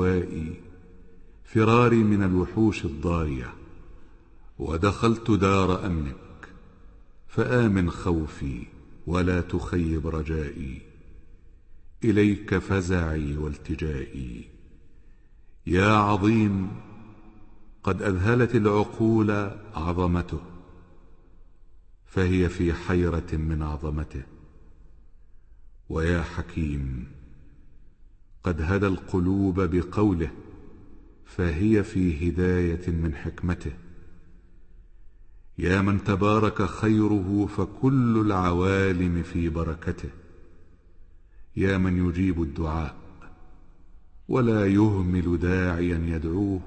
بأهوائي فراري من الوحوش الضارية ودخلت دار أمنك فآمن خوفي ولا تخيب رجائي. إليك فزعي والتجائي. يا عظيم قد أذهلت العقول عظمته فهي في حيرة من عظمته. ويا حكيم قد هدى القلوب بقوله فهي في هداية من حكمته. يا من تبارك خيره فكل العوالم في بركته. يا من يجيب الدعاء ولا يهمل داعيا يدعوه.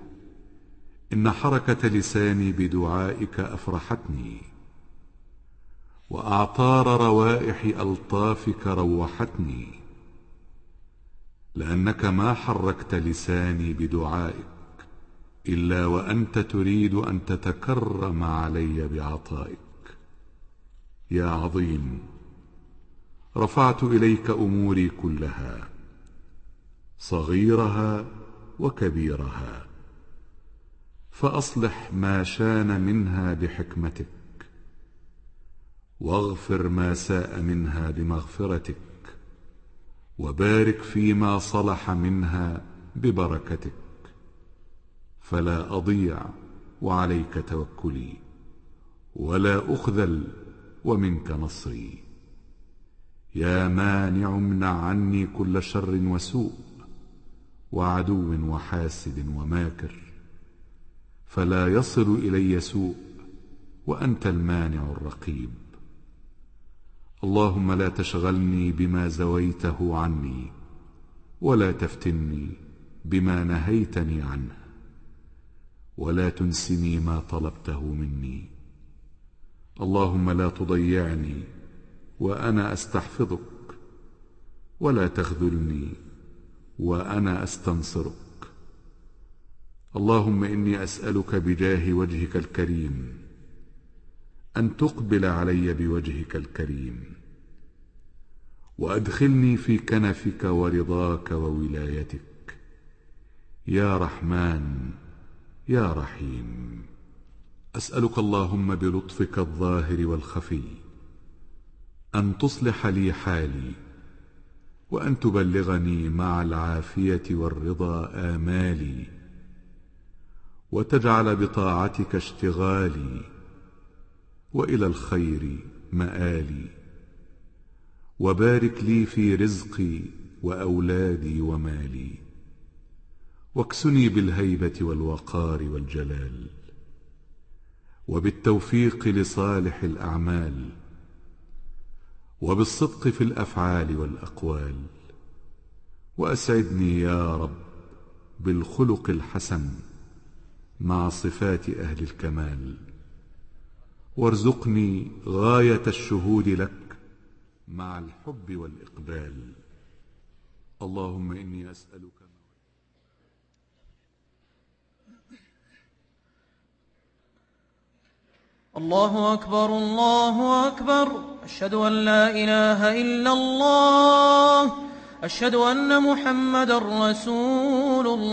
إن حركة لساني بدعائك أفرحتني وأعطار روائح ألطافك روحتني. لأنك ما حركت لساني بدعائك إلا وأنت تريد أن تتكرم علي بعطائك. يا عظيم رفعت إليك أموري كلها صغيرها وكبيرها فأصلح ما شان منها بحكمتك واغفر ما ساء منها بمغفرتك. وبارك فيما صلح منها ببركتك. فلا أضيع وعليك توكلي ولا أخذل ومنك نصري. يا مانع امنع عني كل شر وسوء وعدو وحاسد وماكر. فلا يصل إلي سوء وأنت المانع الرقيب. اللهم لا تشغلني بما زويته عني ولا تفتني بما نهيتني عنه ولا تنسني ما طلبته مني. اللهم لا تضيعني وأنا أستحفظك ولا تخذلني وأنا أستنصرك. اللهم إني أسألك بجاه وجهك الكريم أن تقبل علي بوجهك الكريم وأدخلني في كنفك ورضاك وولايتك. يا رحمن يا رحيم. أسألك اللهم بلطفك الظاهر والخفي أن تصلح لي حالي وأن تبلغني مع العافية والرضا آمالي وتجعل بطاعتك اشتغالي وإلى الخير مآلي. وبارك لي في رزقي وأولادي ومالي. واكسني بالهيبة والوقار والجلال. وبالتوفيق لصالح الأعمال. وبالصدق في الأفعال والأقوال. وأسعدني يا رب بالخلق الحسن مع صفات أهل الكمال. وارزقني غاية الشهود لك مع الحب والإقبال. اللهم إني أسألك الله أكبر الله أكبر. أشهد أن لا إله إلا الله. أشهد أن محمد رسول الله.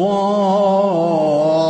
ضال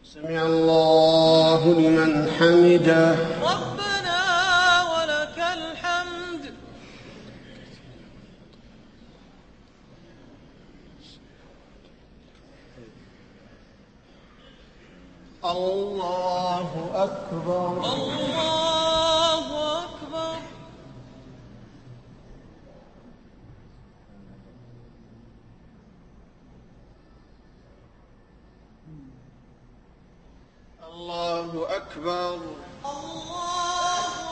سمع الله لمن حمده ربنا ولك الحمد الله أكبر الله أكبر الله أكبر الله أكبر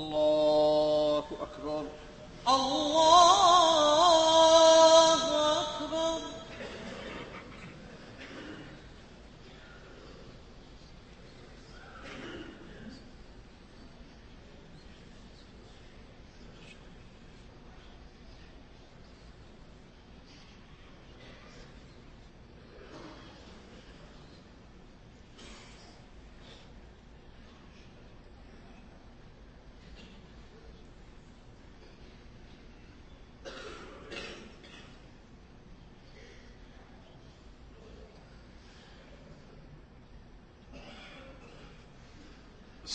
الله أكبر. الله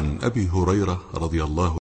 عن أبي هريرة رضي الله